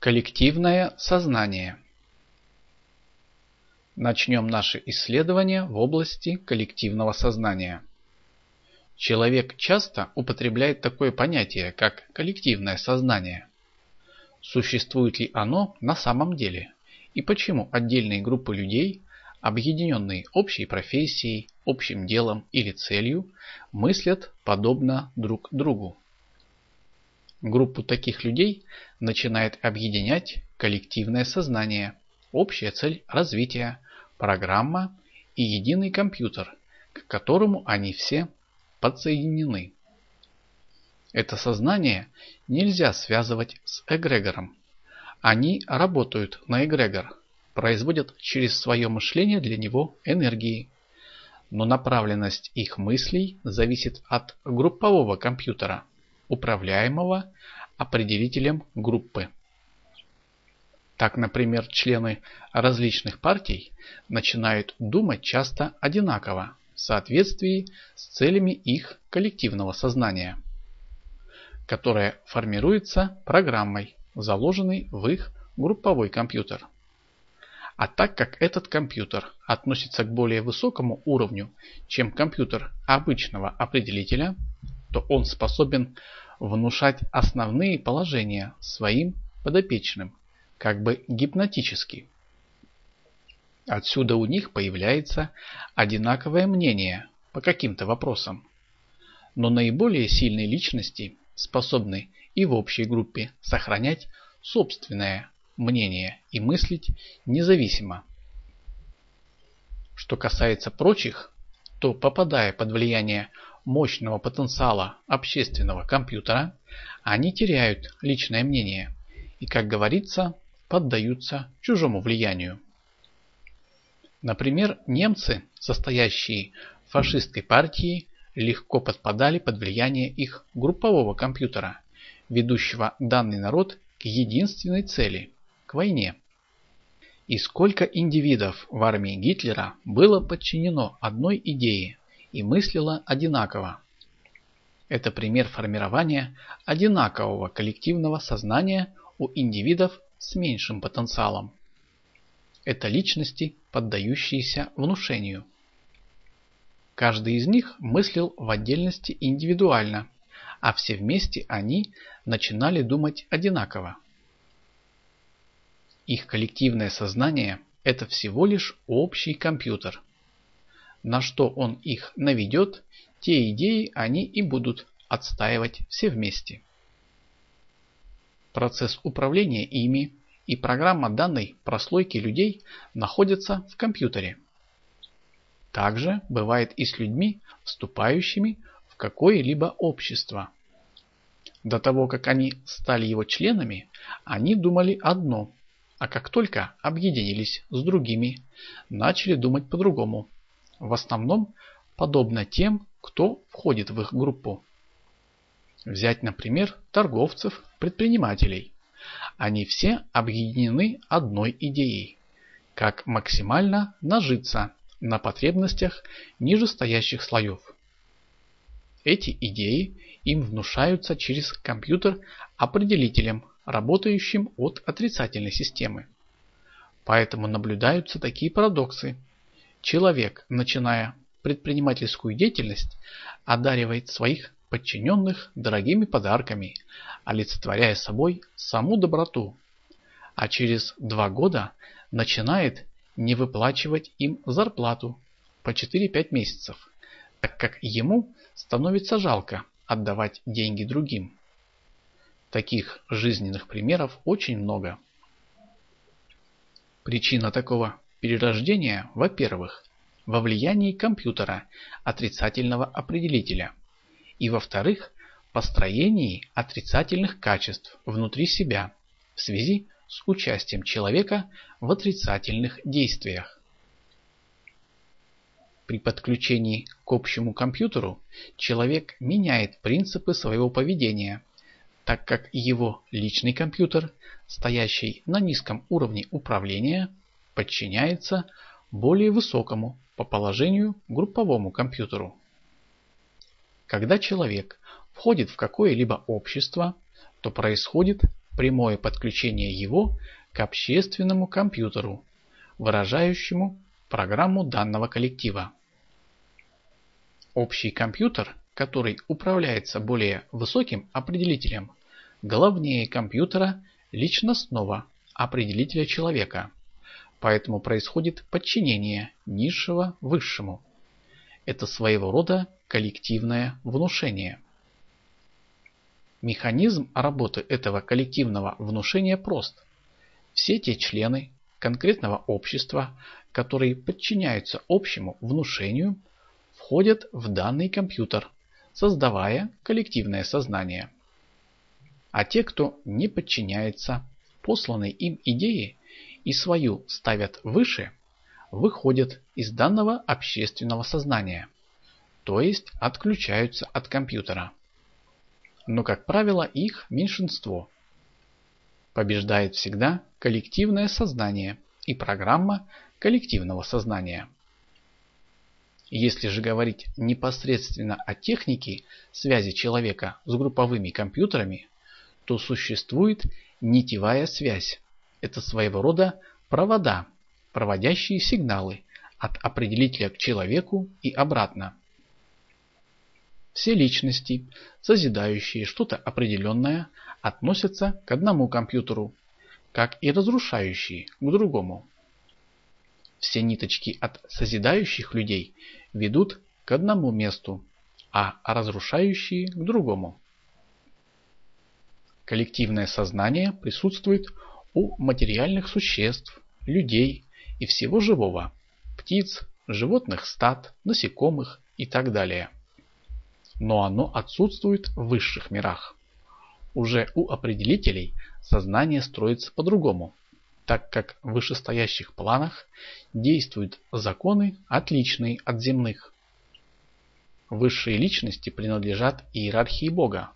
Коллективное сознание Начнем наше исследование в области коллективного сознания. Человек часто употребляет такое понятие, как коллективное сознание. Существует ли оно на самом деле? И почему отдельные группы людей, объединенные общей профессией, общим делом или целью, мыслят подобно друг другу? Группу таких людей начинает объединять коллективное сознание, общая цель развития, программа и единый компьютер, к которому они все подсоединены. Это сознание нельзя связывать с эгрегором. Они работают на эгрегор, производят через свое мышление для него энергии. Но направленность их мыслей зависит от группового компьютера, управляемого определителем группы. Так, например, члены различных партий начинают думать часто одинаково в соответствии с целями их коллективного сознания, которое формируется программой, заложенной в их групповой компьютер. А так как этот компьютер относится к более высокому уровню, чем компьютер обычного определителя, то он способен внушать основные положения своим подопечным, как бы гипнотически. Отсюда у них появляется одинаковое мнение по каким-то вопросам. Но наиболее сильные личности способны и в общей группе сохранять собственное мнение и мыслить независимо. Что касается прочих, то попадая под влияние мощного потенциала общественного компьютера, они теряют личное мнение и, как говорится, поддаются чужому влиянию. Например, немцы, состоящие в фашистской партии, легко подпадали под влияние их группового компьютера, ведущего данный народ к единственной цели – к войне. И сколько индивидов в армии Гитлера было подчинено одной идее и мыслила одинаково. Это пример формирования одинакового коллективного сознания у индивидов с меньшим потенциалом. Это личности, поддающиеся внушению. Каждый из них мыслил в отдельности индивидуально, а все вместе они начинали думать одинаково. Их коллективное сознание – это всего лишь общий компьютер – на что он их наведет, те идеи они и будут отстаивать все вместе. Процесс управления ими и программа данной прослойки людей находятся в компьютере. Также бывает и с людьми, вступающими в какое-либо общество. До того, как они стали его членами, они думали одно, а как только объединились с другими, начали думать по-другому в основном подобно тем, кто входит в их группу. Взять, например, торговцев, предпринимателей. Они все объединены одной идеей. Как максимально нажиться на потребностях нижестоящих слоев. Эти идеи им внушаются через компьютер определителем, работающим от отрицательной системы. Поэтому наблюдаются такие парадоксы, Человек, начиная предпринимательскую деятельность, одаривает своих подчиненных дорогими подарками, олицетворяя собой саму доброту, а через два года начинает не выплачивать им зарплату по 4-5 месяцев, так как ему становится жалко отдавать деньги другим. Таких жизненных примеров очень много. Причина такого Перерождение, во-первых, во влиянии компьютера отрицательного определителя, и во-вторых, построении отрицательных качеств внутри себя в связи с участием человека в отрицательных действиях. При подключении к общему компьютеру человек меняет принципы своего поведения, так как его личный компьютер, стоящий на низком уровне управления, подчиняется более высокому по положению групповому компьютеру. Когда человек входит в какое-либо общество, то происходит прямое подключение его к общественному компьютеру, выражающему программу данного коллектива. Общий компьютер, который управляется более высоким определителем, главнее компьютера личностного определителя человека. Поэтому происходит подчинение низшего высшему. Это своего рода коллективное внушение. Механизм работы этого коллективного внушения прост. Все те члены конкретного общества, которые подчиняются общему внушению, входят в данный компьютер, создавая коллективное сознание. А те, кто не подчиняется посланной им идее и свою ставят выше, выходят из данного общественного сознания, то есть отключаются от компьютера. Но, как правило, их меньшинство. Побеждает всегда коллективное сознание и программа коллективного сознания. Если же говорить непосредственно о технике связи человека с групповыми компьютерами, то существует нитевая связь. Это своего рода провода, проводящие сигналы от определителя к человеку и обратно. Все личности, созидающие что-то определенное, относятся к одному компьютеру, как и разрушающие к другому. Все ниточки от созидающих людей ведут к одному месту, а разрушающие к другому. Коллективное сознание присутствует у материальных существ, людей и всего живого, птиц, животных стад, насекомых и так далее. Но оно отсутствует в высших мирах. Уже у определителей сознание строится по-другому, так как в вышестоящих планах действуют законы, отличные от земных. Высшие личности принадлежат иерархии Бога,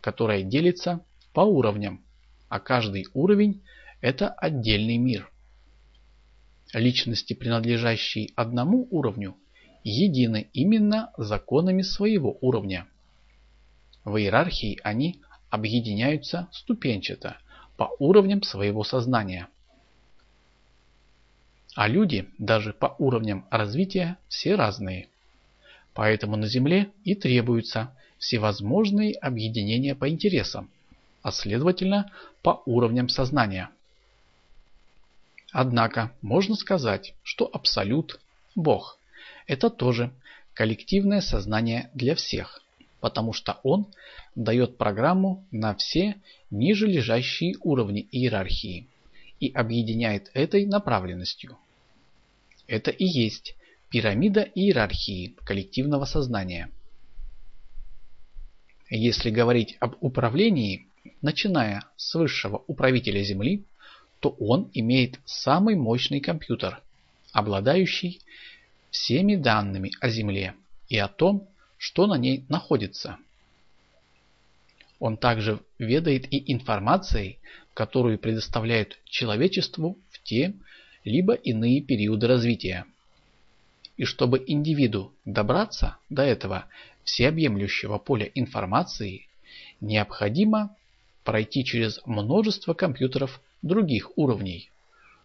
которая делится по уровням, а каждый уровень – это отдельный мир. Личности, принадлежащие одному уровню, едины именно законами своего уровня. В иерархии они объединяются ступенчато по уровням своего сознания. А люди, даже по уровням развития, все разные. Поэтому на Земле и требуются всевозможные объединения по интересам, а следовательно по уровням сознания. Однако можно сказать, что Абсолют, Бог, это тоже коллективное сознание для всех, потому что он дает программу на все ниже лежащие уровни иерархии и объединяет этой направленностью. Это и есть пирамида иерархии коллективного сознания. Если говорить об управлении, начиная с высшего управителя Земли, то он имеет самый мощный компьютер, обладающий всеми данными о Земле и о том, что на ней находится. Он также ведает и информацией, которую предоставляют человечеству в те либо иные периоды развития. И чтобы индивиду добраться до этого всеобъемлющего поля информации, необходимо пройти через множество компьютеров других уровней,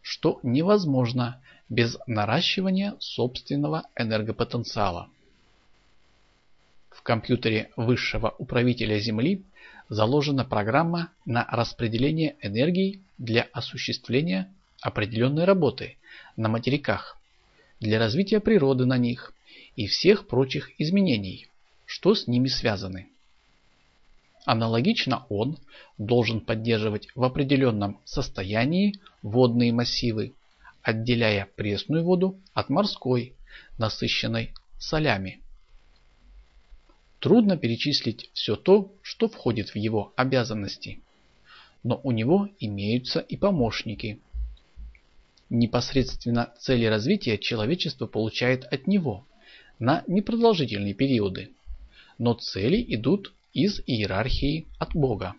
что невозможно без наращивания собственного энергопотенциала. В компьютере высшего управителя Земли заложена программа на распределение энергии для осуществления определенной работы на материках, для развития природы на них и всех прочих изменений, что с ними связаны. Аналогично он должен поддерживать в определенном состоянии водные массивы, отделяя пресную воду от морской, насыщенной солями. Трудно перечислить все то, что входит в его обязанности. Но у него имеются и помощники, непосредственно цели развития человечество получает от него на непродолжительные периоды, но цели идут из иерархии от Бога.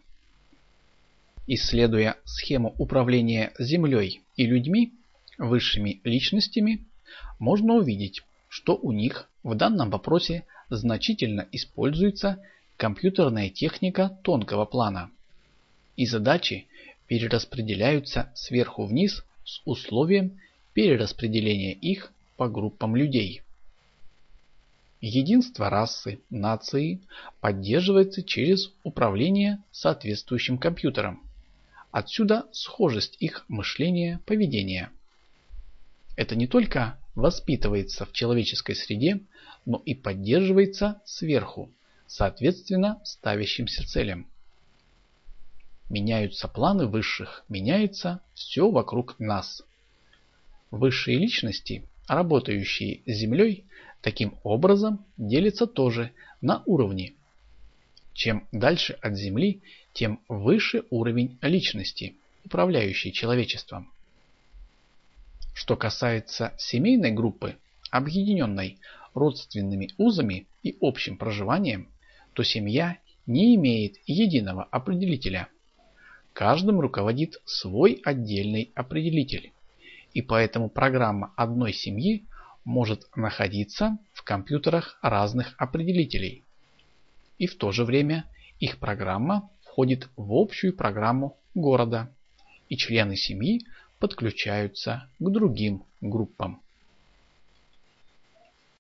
Исследуя схему управления Землей и людьми, высшими личностями, можно увидеть, что у них в данном вопросе значительно используется компьютерная техника тонкого плана. и задачи перераспределяются сверху вниз с условием перераспределения их по группам людей. Единство расы, нации поддерживается через управление соответствующим компьютером. Отсюда схожесть их мышления, поведения. Это не только воспитывается в человеческой среде, но и поддерживается сверху, соответственно ставящимся целям. Меняются планы высших, меняется все вокруг нас. Высшие личности, работающие с Землей, таким образом делятся тоже на уровни. Чем дальше от Земли, тем выше уровень личности, управляющей человечеством. Что касается семейной группы, объединенной родственными узами и общим проживанием, то семья не имеет единого определителя. Каждым руководит свой отдельный определитель. И поэтому программа одной семьи может находиться в компьютерах разных определителей. И в то же время их программа входит в общую программу города, и члены семьи подключаются к другим группам.